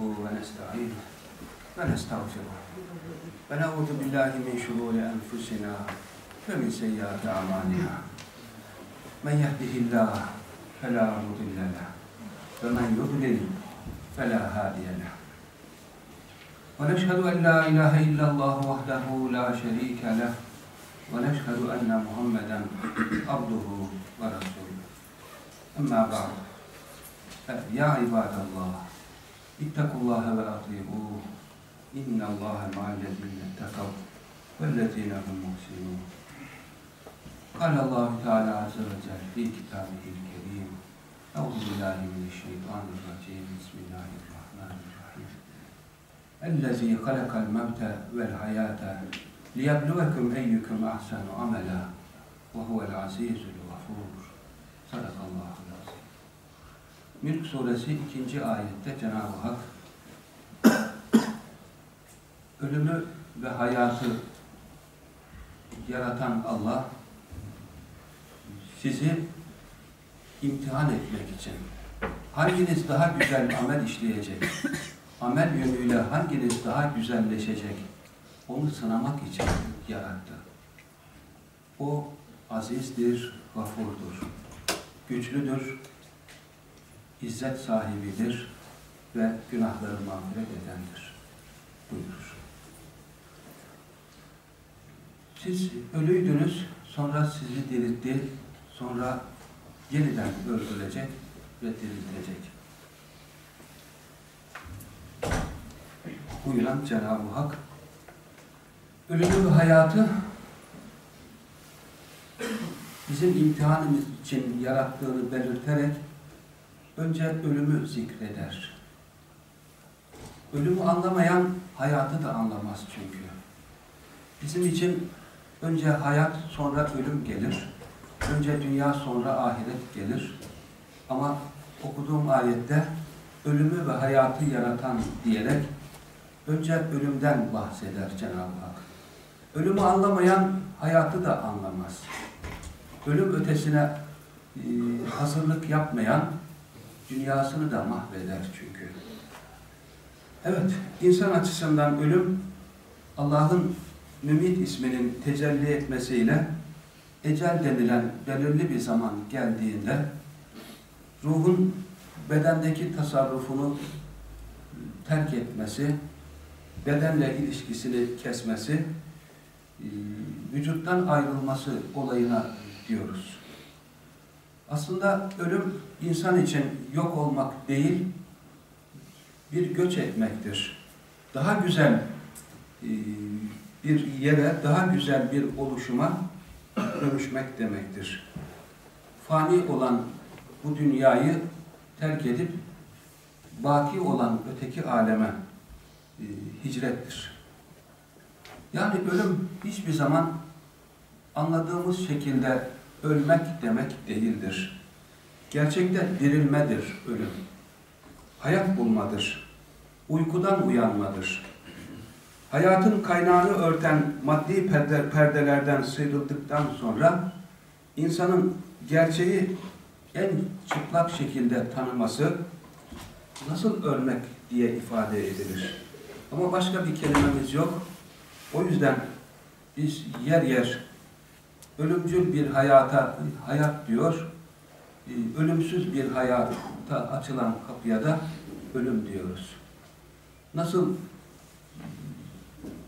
ونستعينه ونستغفره ونعوذ بالله من شرور أنفسنا ومن سيئات أعمالنا. من يهده الله فلا مضل له ومن يضلل فلا هادي له. ونشهد أن لا إله إلا الله وحده لا شريك له ونشهد أن محمدا عبده ورسوله. أما بعد يا عباد الله اتقوا الله وأطيعوه. إن الله مع الذين اتقوا والذين هم محسنون. قال الله تعالى عز وجل في كتابه الكريم أعوذ بالله من الشيطان الرجيم. بسم الله الرحمن الرحيم. الذي خلق الموت والحياة ليبلوكم أيكم أحسن عملا وهو العزيز الغفور. صدق الله. العظيم Mülk suresi ikinci ayette Cenab-ı Hak ölümü ve hayatı yaratan Allah sizi imtihan etmek için hanginiz daha güzel amel işleyecek, amel yönüyle hanginiz daha güzelleşecek, onu sınamak için yarattı. O azizdir, gafurdur, güçlüdür, izzet sahibidir ve günahları mağfiret edendir buyurur. Siz ölüydünüz, sonra sizi diriltti, sonra yeniden öldürecek ve diriltecek. Buyuran Cenab-ı Hak, ölümü ve hayatı bizim imtihanımız için yarattığını belirterek önce ölümü zikreder. Ölümü anlamayan hayatı da anlamaz çünkü. Bizim için önce hayat sonra ölüm gelir. Önce dünya sonra ahiret gelir. Ama okuduğum ayette ölümü ve hayatı yaratan diyerek önce ölümden bahseder Cenab-ı Hak. Ölümü anlamayan hayatı da anlamaz. Ölüm ötesine e, hazırlık yapmayan dünyasını da mahveder çünkü. Evet, insan açısından ölüm Allah'ın Mümit isminin tecelli etmesiyle ecel denilen belirli bir zaman geldiğinde ruhun bedendeki tasarrufunu terk etmesi, bedenle ilişkisini kesmesi, vücuttan ayrılması olayına diyoruz. Aslında ölüm insan için yok olmak değil, bir göç etmektir. Daha güzel bir yere, daha güzel bir oluşuma dönüşmek demektir. Fani olan bu dünyayı terk edip baki olan öteki aleme e, hicrettir. Yani ölüm hiçbir zaman anladığımız şekilde ölmek demek değildir. Gerçekte dirilmedir ölüm. Hayat bulmadır. Uykudan uyanmadır. Hayatın kaynağını örten maddi perdelerden sıyrıldıktan sonra insanın gerçeği en çıplak şekilde tanıması nasıl ölmek diye ifade edilir. Ama başka bir kelimemiz yok. O yüzden biz yer yer ölümcül bir hayata hayat diyor, ölümsüz bir hayata açılan kapıya da ölüm diyoruz. Nasıl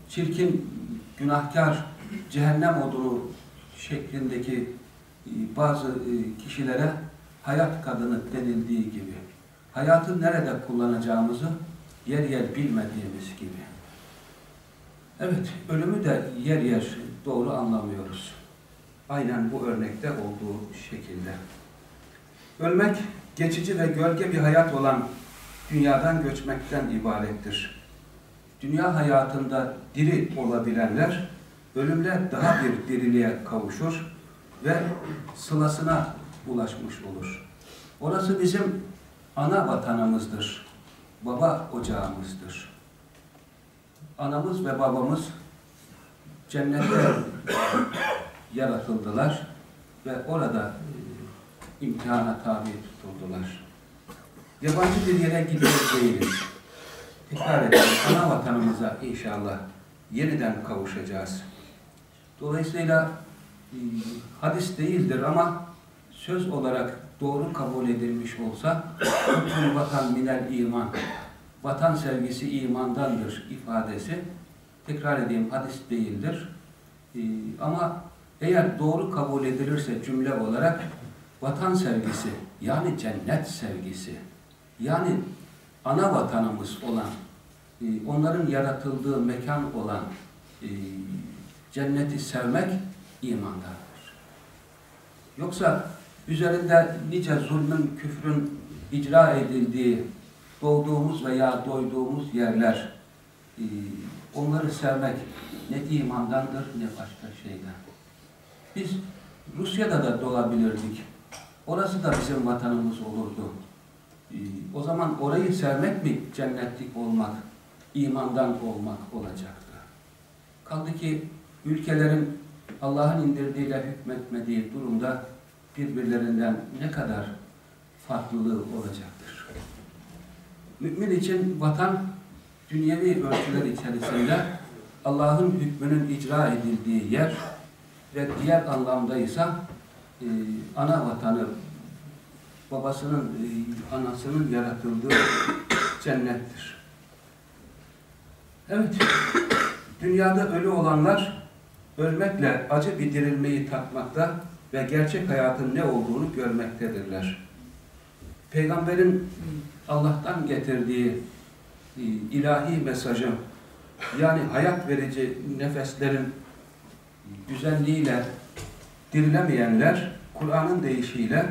çirkin, günahkar, cehennem odunu şeklindeki bazı kişilere hayat kadını denildiği gibi, hayatı nerede kullanacağımızı yer yer bilmediğimiz gibi. Evet, ölümü de yer yer doğru anlamıyoruz. Aynen bu örnekte olduğu şekilde. Ölmek, geçici ve gölge bir hayat olan dünyadan göçmekten ibarettir. Dünya hayatında diri olabilenler, ölümle daha bir diriliğe kavuşur ve sılasına ulaşmış olur. Orası bizim ana vatanımızdır, baba ocağımızdır. Anamız ve babamız cennette yaratıldılar ve orada e, imtihana tabi tutuldular. Yabancı bir yere gidiyor değiliz. Tekrar edelim, ana vatanımıza inşallah yeniden kavuşacağız. Dolayısıyla e, hadis değildir ama söz olarak doğru kabul edilmiş olsa "Hübbül vatan minel iman vatan sevgisi imandandır ifadesi tekrar edeyim hadis değildir. E, ama eğer doğru kabul edilirse cümle olarak vatan sevgisi yani cennet sevgisi yani ana vatanımız olan e, onların yaratıldığı mekan olan e, cenneti sevmek imandandır. Yoksa üzerinde nice zulmün, küfrün icra edildiği doğduğumuz veya doyduğumuz yerler e, onları sevmek ne imandandır ne başka şeyden. Biz Rusya'da da doğabilirdik. Orası da bizim vatanımız olurdu. E, o zaman orayı sevmek mi cennetlik olmak, imandan olmak olacaktı? Kaldı ki ülkelerin Allah'ın indirdiğiyle hükmetmediği durumda birbirlerinden ne kadar farklılığı olacaktır. Mümin için vatan dünyevi ölçüler içerisinde Allah'ın hükmünün icra edildiği yer ve diğer anlamda ise e, ana vatanı babasının, e, anasının yaratıldığı cennettir. Evet, dünyada ölü olanlar ölmekle acı bir dirilmeyi tatmakta ve gerçek hayatın ne olduğunu görmektedirler. Peygamberin Allah'tan getirdiği e, ilahi mesajı yani hayat verici nefeslerin güzelliğiyle dirilemeyenler Kur'an'ın deyişiyle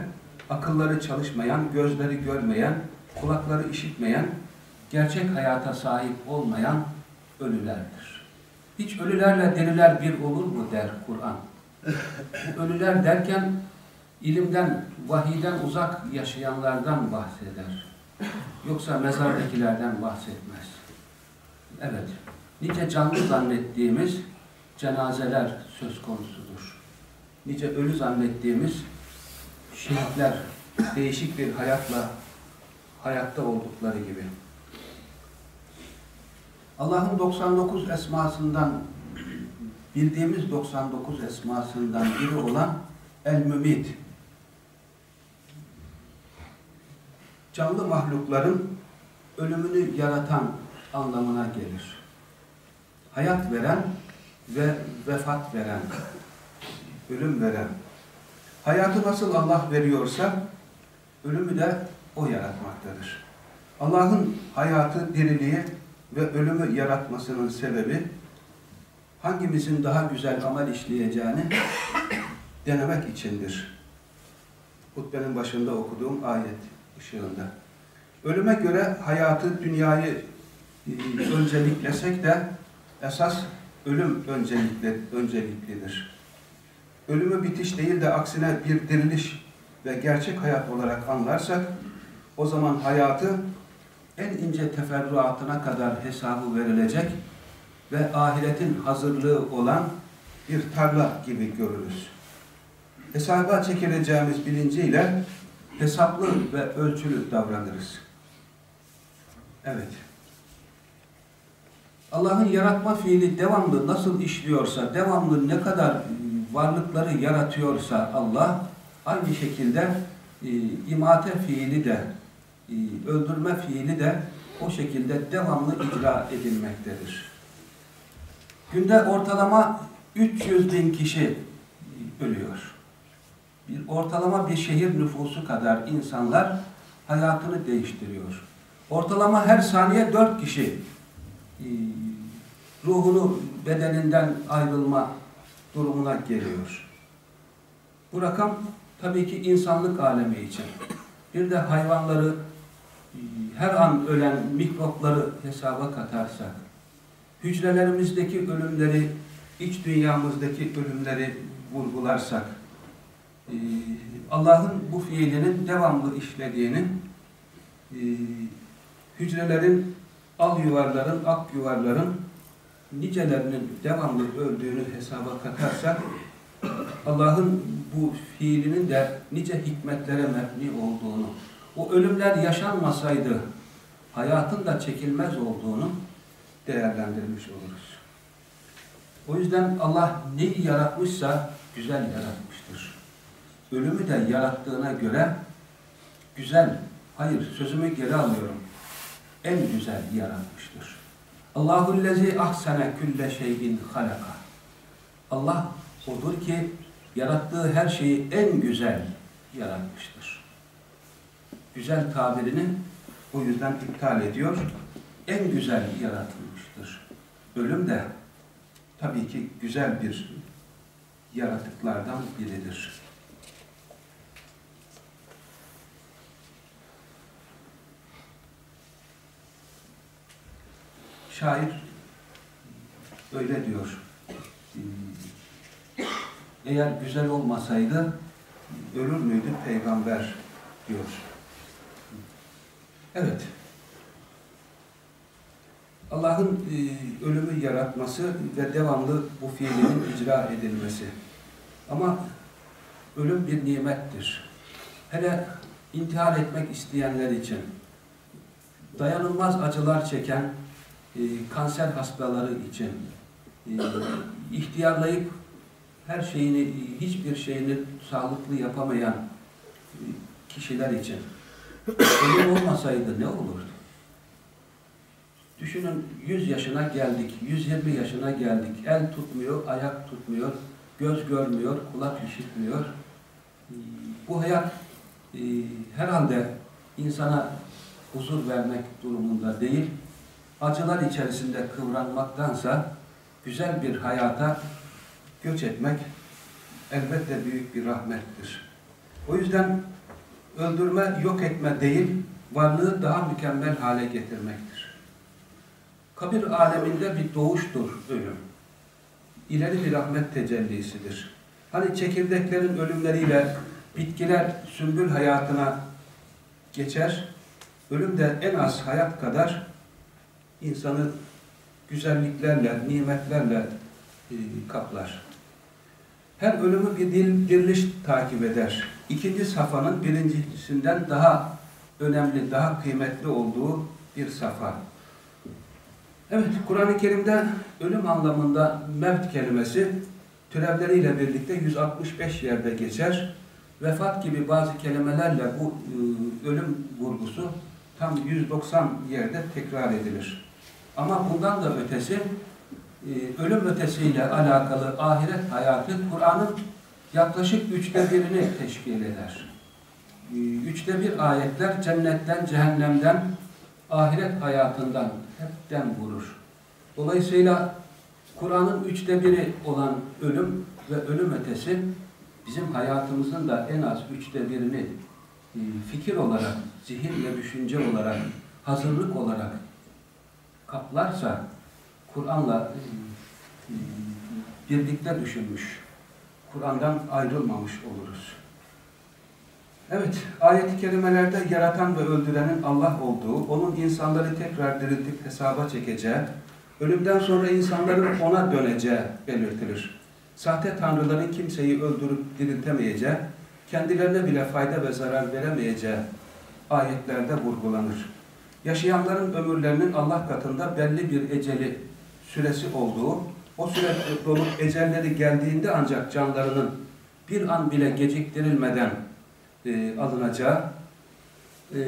akılları çalışmayan, gözleri görmeyen, kulakları işitmeyen, gerçek hayata sahip olmayan ölülerdir. Hiç ölülerle diriler bir olur mu der Kur'an. Bu ölüler derken ilimden, vahiden uzak yaşayanlardan bahseder. Yoksa mezardakilerden bahsetmez. Evet, nice canlı zannettiğimiz cenazeler söz konusudur. Nice ölü zannettiğimiz şehitler değişik bir hayatla hayatta oldukları gibi. Allah'ın 99 esmasından bildiğimiz 99 esmasından biri olan El-Mümit canlı mahlukların ölümünü yaratan anlamına gelir. Hayat veren ve vefat veren, ölüm veren. Hayatı nasıl Allah veriyorsa ölümü de O yaratmaktadır. Allah'ın hayatı, diriliği ve ölümü yaratmasının sebebi hangimizin daha güzel amel işleyeceğini denemek içindir. Hutbenin başında okuduğum ayet ışığında. Ölüme göre hayatı, dünyayı e, önceliklesek de esas ölüm öncelikli, önceliklidir. Ölümü bitiş değil de aksine bir diriliş ve gerçek hayat olarak anlarsak o zaman hayatı en ince teferruatına kadar hesabı verilecek ve ahiretin hazırlığı olan bir tarla gibi görürüz. Hesaba çekileceğimiz bilinciyle hesaplı ve ölçülü davranırız. Evet. Allah'ın yaratma fiili devamlı nasıl işliyorsa, devamlı ne kadar varlıkları yaratıyorsa Allah, aynı şekilde e, imate fiili de, e, öldürme fiili de o şekilde devamlı icra edilmektedir. Günde ortalama 300 bin kişi ölüyor. Bir ortalama bir şehir nüfusu kadar insanlar hayatını değiştiriyor. Ortalama her saniye dört kişi ruhunu bedeninden ayrılma durumuna geliyor. Bu rakam tabii ki insanlık alemi için. Bir de hayvanları e, her an ölen mikropları hesaba katarsak, hücrelerimizdeki ölümleri, iç dünyamızdaki ölümleri vurgularsak, e, Allah'ın bu fiilinin devamlı işlediğini, hücrelerin, al yuvarların, ak yuvarların nicelerinin devamlı öldüğünü hesaba katarsak Allah'ın bu fiilinin de nice hikmetlere mebni olduğunu, o ölümler yaşanmasaydı hayatın da çekilmez olduğunu değerlendirmiş oluruz. O yüzden Allah neyi yaratmışsa güzel yaratmıştır. Ölümü de yarattığına göre güzel, hayır sözümü geri alıyorum, en güzel yaratmıştır. Allahu lezi ahsene külle şeyin halaka. Allah odur ki yarattığı her şeyi en güzel yaratmıştır. Güzel tabirini o yüzden iptal ediyor. En güzel yaratılmıştır. Ölüm de tabii ki güzel bir yaratıklardan biridir. Şair öyle diyor. Eğer güzel olmasaydı ölür müydü peygamber diyor. Evet. Allah'ın e, ölümü yaratması ve devamlı bu fiilinin icra edilmesi. Ama ölüm bir nimettir. Hele intihar etmek isteyenler için, dayanılmaz acılar çeken e, kanser hastaları için, e, ihtiyarlayıp her şeyini, hiçbir şeyini sağlıklı yapamayan e, kişiler için ölüm olmasaydı ne olurdu? Düşünün 100 yaşına geldik, 120 yaşına geldik. El tutmuyor, ayak tutmuyor, göz görmüyor, kulak işitmiyor. Bu hayat e, herhalde insana huzur vermek durumunda değil. Acılar içerisinde kıvranmaktansa güzel bir hayata göç etmek elbette büyük bir rahmettir. O yüzden öldürme, yok etme değil, varlığı daha mükemmel hale getirmektir. Kabir aleminde bir doğuştur ölüm. İleri bir rahmet tecellisidir. Hani çekirdeklerin ölümleriyle bitkiler sümbül hayatına geçer, ölüm de en az hayat kadar insanı güzelliklerle, nimetlerle e, kaplar. Her ölümü bir dil, diriliş takip eder. İkinci safhanın birincisinden daha önemli, daha kıymetli olduğu bir safa. Evet, Kur'an-ı Kerim'de ölüm anlamında mevt kelimesi türevleriyle birlikte 165 yerde geçer. Vefat gibi bazı kelimelerle bu e, ölüm vurgusu tam 190 yerde tekrar edilir. Ama bundan da ötesi, e, ölüm ötesiyle alakalı ahiret hayatı Kur'an'ın yaklaşık üçte birini teşkil eder. E, üçte bir ayetler cennetten, cehennemden, ahiret hayatından hepten vurur. Dolayısıyla Kur'an'ın üçte biri olan ölüm ve ölüm ötesi bizim hayatımızın da en az üçte birini e, fikir olarak, zihin ve düşünce olarak, hazırlık olarak kaplarsa Kur'an'la e, birlikte düşünmüş, Kur'an'dan ayrılmamış oluruz. Evet, ayet-i kerimelerde yaratan ve öldürenin Allah olduğu, onun insanları tekrar diriltip hesaba çekeceği, ölümden sonra insanların ona döneceği belirtilir. Sahte tanrıların kimseyi öldürüp diriltemeyeceği, kendilerine bile fayda ve zarar veremeyeceği ayetlerde vurgulanır. Yaşayanların ömürlerinin Allah katında belli bir eceli süresi olduğu, o süre dolup ecelleri geldiğinde ancak canlarının bir an bile geciktirilmeden e, alınacağı, e,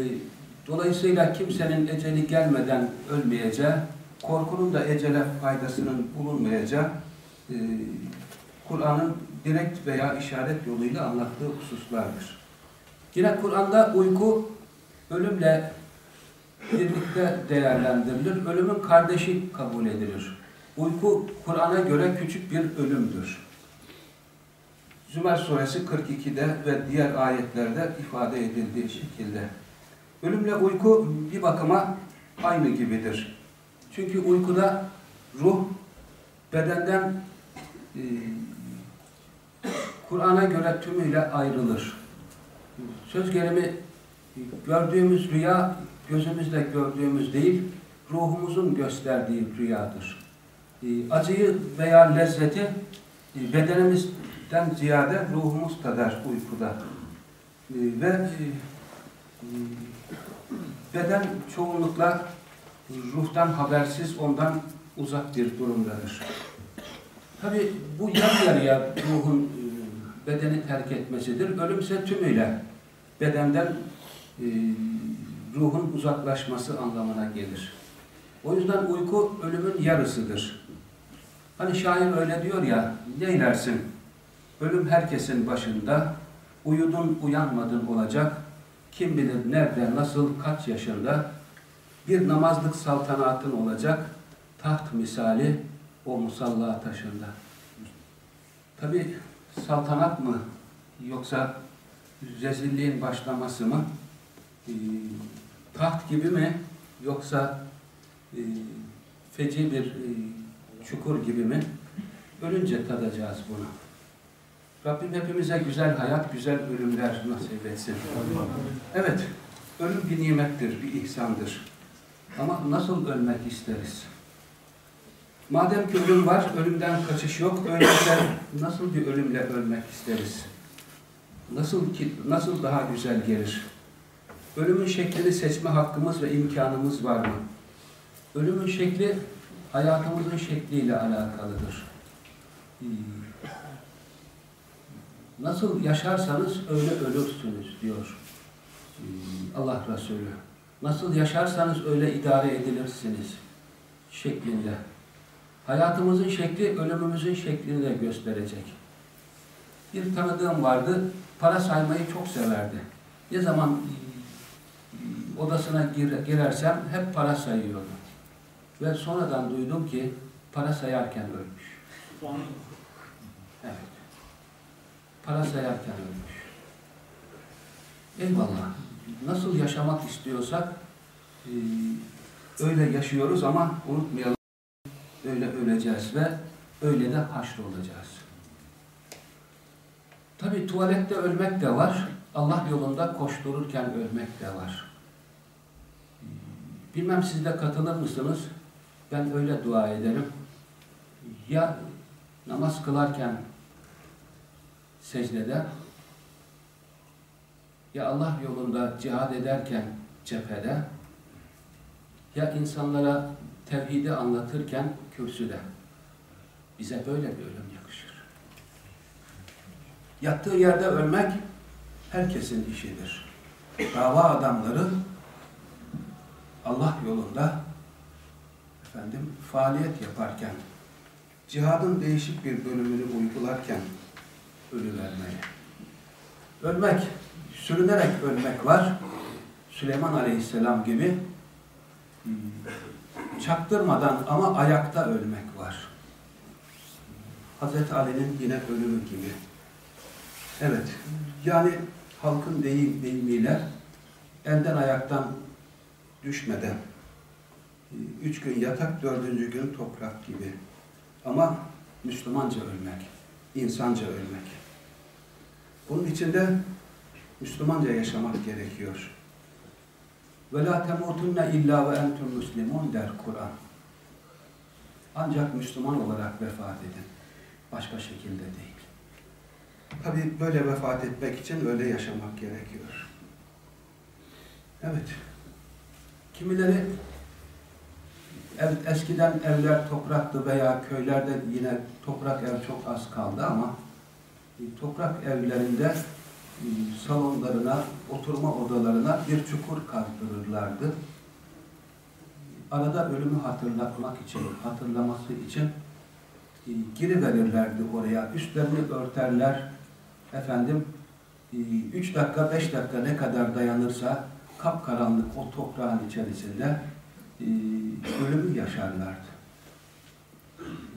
dolayısıyla kimsenin eceli gelmeden ölmeyeceği, korkunun da ecele faydasının bulunmayacağı, e, Kur'an'ın direkt veya işaret yoluyla anlattığı hususlardır. Yine Kur'an'da uyku ölümle birlikte değerlendirilir. Ölümün kardeşi kabul edilir. Uyku Kur'an'a göre küçük bir ölümdür. Zümer suresi 42'de ve diğer ayetlerde ifade edildiği şekilde. Ölümle uyku bir bakıma aynı gibidir. Çünkü uykuda ruh bedenden e, Kur'an'a göre tümüyle ayrılır. Söz gelimi gördüğümüz rüya gözümüzle gördüğümüz değil, ruhumuzun gösterdiği rüyadır. E, acıyı veya lezzeti e, bedenimiz bedenden ziyade ruhumuz kadar uykuda. E, ve e, e, beden çoğunlukla ruhtan habersiz, ondan uzak bir durumdadır. Tabi bu yarı yarıya ruhun bedeni terk etmesidir. Ölümse tümüyle bedenden ruhun uzaklaşması anlamına gelir. O yüzden uyku ölümün yarısıdır. Hani şair öyle diyor ya, neylersin? Ölüm herkesin başında, uyudun uyanmadın olacak, kim bilir nerede, nasıl, kaç yaşında, bir namazlık saltanatın olacak, taht misali o musalla taşında. Tabi saltanat mı, yoksa rezilliğin başlaması mı, e, taht gibi mi, yoksa e, feci bir e, çukur gibi mi? Ölünce tadacağız bunu. Rabbim hepimize güzel hayat, güzel ölümler nasip etsin. Evet, ölüm bir nimettir, bir ihsandır. Ama nasıl ölmek isteriz? Madem ki ölüm var, ölümden kaçış yok, öyleyse nasıl bir ölümle ölmek isteriz? Nasıl ki, nasıl daha güzel gelir? Ölümün şeklini seçme hakkımız ve imkanımız var mı? Ölümün şekli hayatımızın şekliyle alakalıdır. Nasıl yaşarsanız öyle ölürsünüz diyor Allah Resulü. Nasıl yaşarsanız öyle idare edilirsiniz şeklinde. Hayatımızın şekli ölümümüzün şeklini de gösterecek. Bir tanıdığım vardı, para saymayı çok severdi. Ne zaman odasına girersem hep para sayıyordu. Ve sonradan duydum ki para sayarken ölmüş. Evet. Para sayarken ölmüş. Eyvallah. Nasıl yaşamak istiyorsak e, öyle yaşıyoruz ama unutmayalım öyle öleceğiz ve öyle de haşr olacağız. Tabi tuvalette ölmek de var. Allah yolunda koştururken ölmek de var. Bilmem siz de katılır mısınız? Ben öyle dua ederim. Ya namaz kılarken secdede ya Allah yolunda cihad ederken cephede ya insanlara tevhidi anlatırken kürsüde. Bize böyle bir ölüm yakışır. Yattığı yerde ölmek herkesin işidir. Dava adamları Allah yolunda efendim faaliyet yaparken, cihadın değişik bir bölümünü uygularken ölü vermeye. Ölmek, sürünerek ölmek var. Süleyman Aleyhisselam gibi çaktırmadan ama ayakta ölmek var. Hazreti Ali'nin yine ölümü gibi. Evet, yani halkın deyim, deyimiyle elden ayaktan düşmeden üç gün yatak, dördüncü gün toprak gibi. Ama Müslümanca ölmek, insanca ölmek. Bunun için de Müslümanca yaşamak gerekiyor. Ve la temutunne illa ve entum muslimun der Kur'an. Ancak Müslüman olarak vefat edin. Başka şekilde değil. Tabi böyle vefat etmek için öyle yaşamak gerekiyor. Evet. Kimileri eskiden evler topraktı veya köylerde yine toprak ev çok az kaldı ama toprak evlerinde salonlarına, oturma odalarına bir çukur kazdırırlardı. Arada ölümü hatırlatmak için, hatırlaması için e, giriverirlerdi oraya. Üstlerini örterler. Efendim, e, üç dakika, beş dakika ne kadar dayanırsa kapkaranlık o toprağın içerisinde e, ölümü yaşarlardı.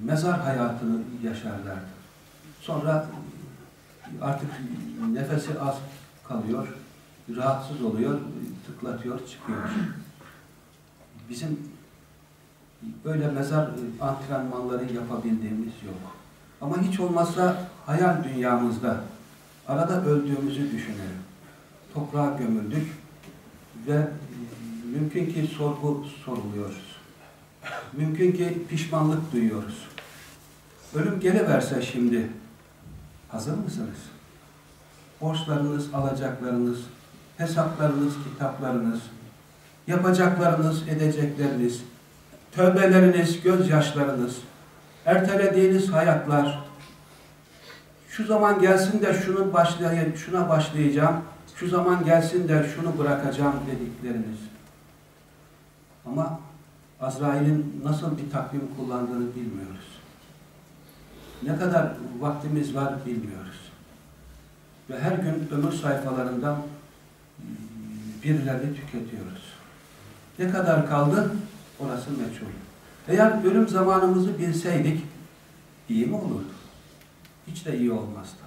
Mezar hayatını yaşarlardı. Sonra artık nefesi az kalıyor, rahatsız oluyor, tıklatıyor, çıkıyor. Bizim böyle mezar antrenmanları yapabildiğimiz yok. Ama hiç olmazsa hayal dünyamızda arada öldüğümüzü düşünelim. Toprağa gömüldük ve mümkün ki sorgu soruluyoruz. Mümkün ki pişmanlık duyuyoruz. Ölüm geliverse şimdi Hazır mısınız? Borçlarınız, alacaklarınız, hesaplarınız, kitaplarınız, yapacaklarınız, edecekleriniz, tövbeleriniz, gözyaşlarınız, ertelediğiniz hayatlar, şu zaman gelsin de şunu başlayayım, şuna başlayacağım, şu zaman gelsin de şunu bırakacağım dedikleriniz. Ama Azrail'in nasıl bir takvim kullandığını bilmiyoruz. Ne kadar vaktimiz var bilmiyoruz. Ve her gün ömür sayfalarından birilerini tüketiyoruz. Ne kadar kaldı? Orası meçhul. Eğer ölüm zamanımızı bilseydik iyi mi olurdu? Hiç de iyi olmazdı.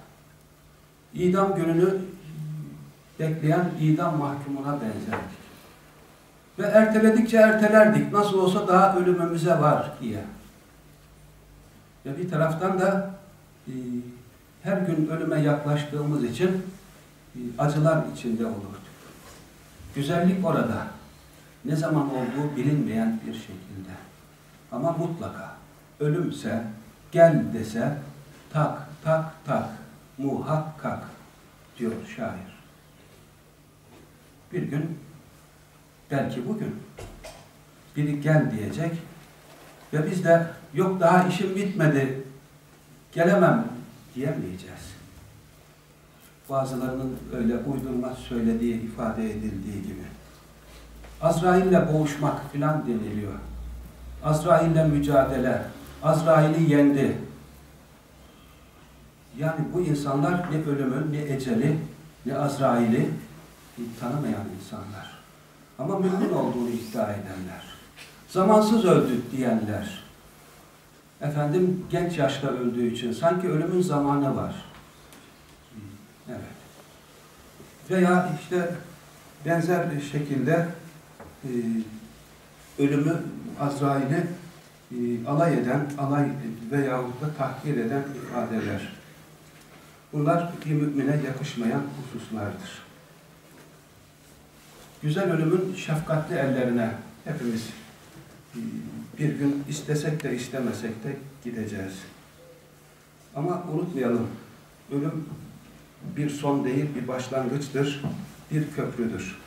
İdam gününü bekleyen idam mahkumuna benzerdik. Ve erteledikçe ertelerdik. Nasıl olsa daha ölümümüze var diye. Ve bir taraftan da e, her gün ölüme yaklaştığımız için e, acılar içinde olurduk. Güzellik orada. Ne zaman olduğu bilinmeyen bir şekilde. Ama mutlaka ölümse, gel dese tak tak tak muhakkak diyor şair. Bir gün belki bugün biri gel diyecek ve biz de yok daha işim bitmedi gelemem diyemeyeceğiz. Bazılarının öyle uydurma söylediği ifade edildiği gibi. Azrail'le boğuşmak filan deniliyor. Azrail'le mücadele, Azrail'i yendi. Yani bu insanlar ne ölümü, ne eceli, ne Azrail'i tanımayan insanlar. Ama mümin olduğunu iddia edenler. Zamansız öldü diyenler. Efendim genç yaşta öldüğü için sanki ölümün zamanı var. Evet. Veya işte benzer bir şekilde e, ölümü Azrail'i e, alay eden, alay veyahut da tahkir eden ifadeler. Bunlar bir mümine yakışmayan hususlardır. Güzel ölümün şefkatli ellerine hepimiz e, bir gün istesek de istemesek de gideceğiz. Ama unutmayalım, ölüm bir son değil, bir başlangıçtır, bir köprüdür.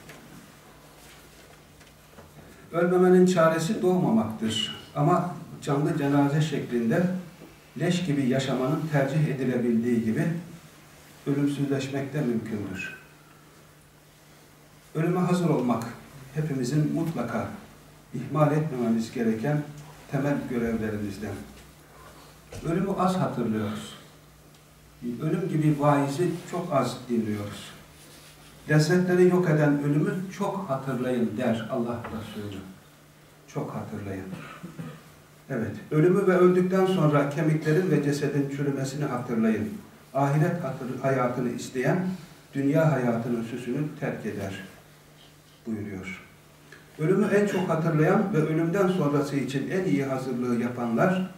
Ölmemenin çaresi doğmamaktır. Ama canlı cenaze şeklinde leş gibi yaşamanın tercih edilebildiği gibi ölümsüzleşmek de mümkündür. Ölüme hazır olmak hepimizin mutlaka ihmal etmememiz gereken temel görevlerimizden. Ölümü az hatırlıyoruz. Ölüm gibi vaizi çok az dinliyoruz. Lezzetleri yok eden ölümü çok hatırlayın der Allah Resulü. Çok hatırlayın. Evet, ölümü ve öldükten sonra kemiklerin ve cesedin çürümesini hatırlayın. Ahiret hayatını isteyen dünya hayatının süsünü terk eder buyuruyor. Ölümü en çok hatırlayan ve ölümden sonrası için en iyi hazırlığı yapanlar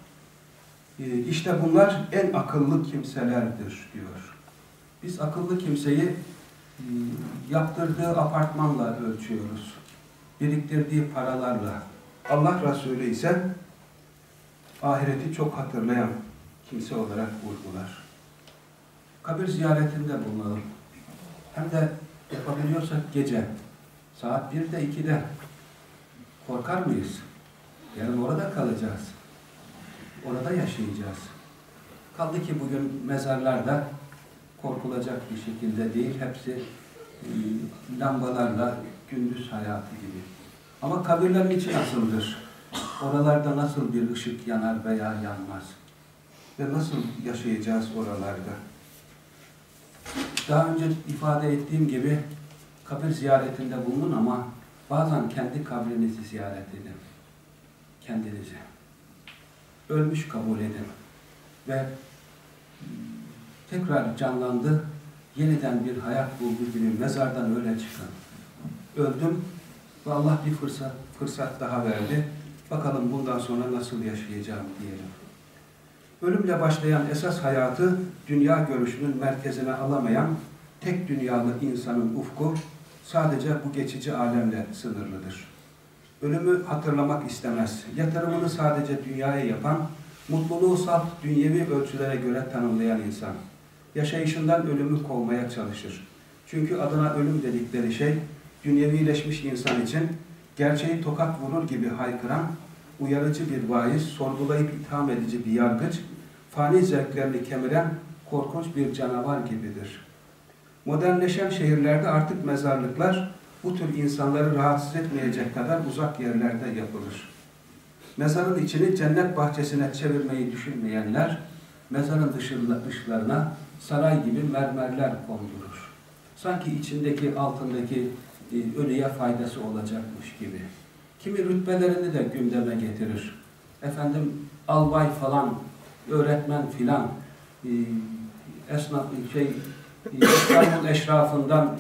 e, işte bunlar en akıllı kimselerdir diyor. Biz akıllı kimseyi e, yaptırdığı apartmanla ölçüyoruz. Biriktirdiği paralarla. Allah Resulü ise ahireti çok hatırlayan kimse olarak vurgular. Kabir ziyaretinde bulunalım. Hem de yapabiliyorsak gece, saat 1'de 2'de korkar mıyız? Yarın orada kalacağız. Orada yaşayacağız. Kaldı ki bugün mezarlarda korkulacak bir şekilde değil. Hepsi e, lambalarla gündüz hayatı gibi. Ama kabirlerin içi nasıldır? Oralarda nasıl bir ışık yanar veya yanmaz? Ve nasıl yaşayacağız oralarda? Daha önce ifade ettiğim gibi kabir ziyaretinde bulunun ama bazen kendi kabrinizi ziyaret edin. Kendinizi. Ölmüş kabul edin. Ve tekrar canlandı, yeniden bir hayat buldu gibi mezardan öyle çıkın. Öldüm ve Allah bir fırsat, fırsat daha verdi. Bakalım bundan sonra nasıl yaşayacağım diyelim. Ölümle başlayan esas hayatı dünya görüşünün merkezine alamayan tek dünyalı insanın ufku sadece bu geçici alemle sınırlıdır. Ölümü hatırlamak istemez. Yatırımını sadece dünyaya yapan, mutluluğu salt dünyevi ölçülere göre tanımlayan insan yaşayışından ölümü kovmaya çalışır. Çünkü adına ölüm dedikleri şey, dünyevileşmiş insan için gerçeği tokat vurur gibi haykıran, uyarıcı bir vaiz, sorgulayıp itham edici bir yargıç, fani zevklerini kemiren korkunç bir canavar gibidir. Modernleşen şehirlerde artık mezarlıklar bu tür insanları rahatsız etmeyecek kadar uzak yerlerde yapılır. Mezarın içini cennet bahçesine çevirmeyi düşünmeyenler, mezarın dışlarına saray gibi mermerler kondurur. Sanki içindeki, altındaki e, ölüye faydası olacakmış gibi. Kimi rütbelerini de gündeme getirir. Efendim albay falan, öğretmen filan, e, esnaf şey, İstanbul eşrafından,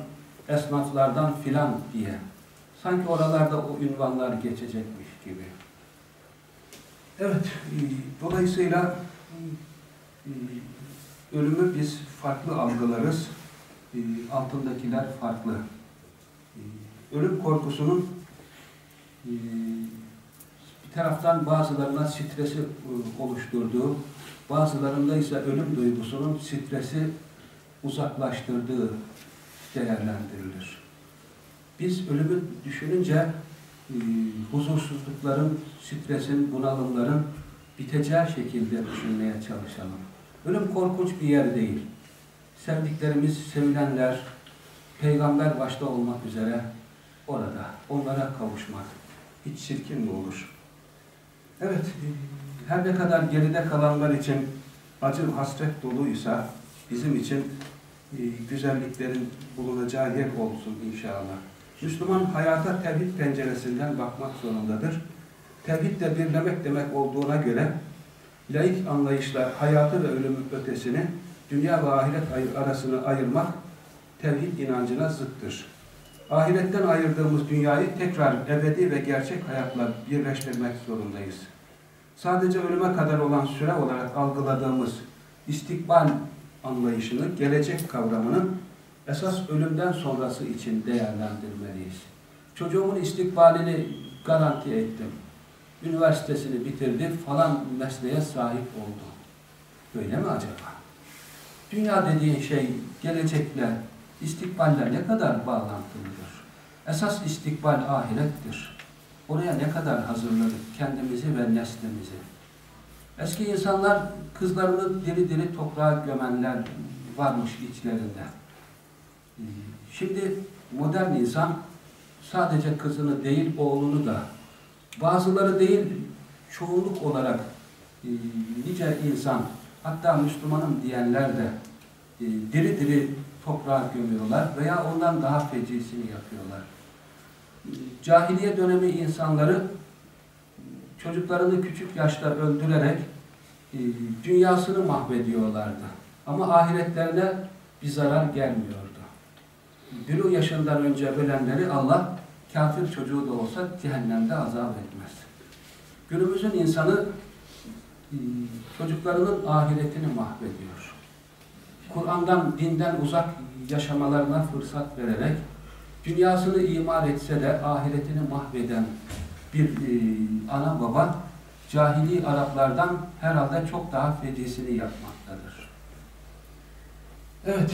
esnaflardan filan diye. Sanki oralarda o ünvanlar geçecekmiş gibi. Evet, e, dolayısıyla e, ölümü biz farklı algılarız. E, altındakiler farklı. Ölüm korkusunun bir taraftan bazılarına stresi oluşturduğu, bazılarında ise ölüm duygusunun stresi uzaklaştırdığı değerlendirilir. Biz ölümü düşününce e, huzursuzlukların, stresin, bunalımların biteceği şekilde düşünmeye çalışalım. Ölüm korkunç bir yer değil. Sevdiklerimiz, sevilenler, peygamber başta olmak üzere orada, onlara kavuşmak hiç çirkin mi olur? Evet, her ne kadar geride kalanlar için acı hasret doluysa bizim için güzelliklerin bulunacağı yer olsun inşallah. Müslüman hayata tevhid penceresinden bakmak zorundadır. Tevhid de birlemek demek olduğuna göre laik anlayışla hayatı ve ölümün ötesini, dünya ve ahiret arasını ayırmak tevhid inancına zıttır. Ahiretten ayırdığımız dünyayı tekrar ebedi ve gerçek hayatla birleştirmek zorundayız. Sadece ölüme kadar olan süre olarak algıladığımız istikbal anlayışını, gelecek kavramının esas ölümden sonrası için değerlendirmeliyiz. Çocuğumun istikbalini garanti ettim. Üniversitesini bitirdi, falan mesleğe sahip oldu. Böyle mi acaba? Dünya dediğin şey gelecekle, istikballe ne kadar bağlantılıdır? Esas istikbal ahirettir. Oraya ne kadar hazırladık kendimizi ve neslimizi? Eski insanlar kızlarını diri diri toprağa gömenler varmış içlerinde. Şimdi modern insan sadece kızını değil oğlunu da bazıları değil çoğunluk olarak e, nice insan hatta Müslümanım diyenler de e, diri diri toprağa gömüyorlar veya ondan daha fecisini yapıyorlar. Cahiliye dönemi insanları çocuklarını küçük yaşta öldürerek e, dünyasını mahvediyorlardı. Ama ahiretlerine bir zarar gelmiyordu. Bir yaşından önce ölenleri Allah kafir çocuğu da olsa cehennemde azap etmez. Günümüzün insanı e, çocuklarının ahiretini mahvediyor. Kur'an'dan, dinden uzak yaşamalarına fırsat vererek dünyasını imar etse de ahiretini mahveden bir e, ana baba cahili Araplardan herhalde çok daha fecisini yapmaktadır. Evet,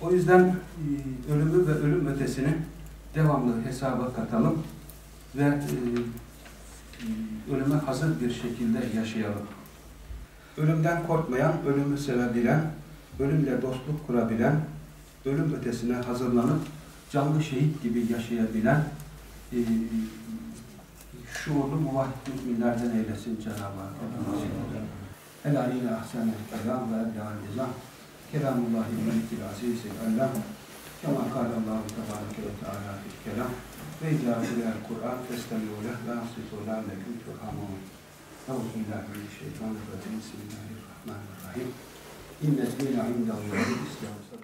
o yüzden e, ölümü ve ölüm ötesini devamlı hesaba katalım ve e, ölüme hazır bir şekilde yaşayalım. Ölümden korkmayan, ölümü sevebilen, ölümle dostluk kurabilen, ölüm ötesine hazırlanıp canlı şehit gibi yaşayabilen e, şuurlu muvahhid müminlerden eylesin Cenab-ı Hak. El alîne ahsenel kelam ve el nizam. Kelamullahi melikil azizi Allah. Kema kâlallahu tebâreke ve teâlâ fil kelam. Ve idâ kulel Kur'an festemi'u leh ve ansitu lâlekum turhamûn. Euzubillahimineşşeytanirracim. Bismillahirrahmanirrahim. İnne dîne indellâhi İslam.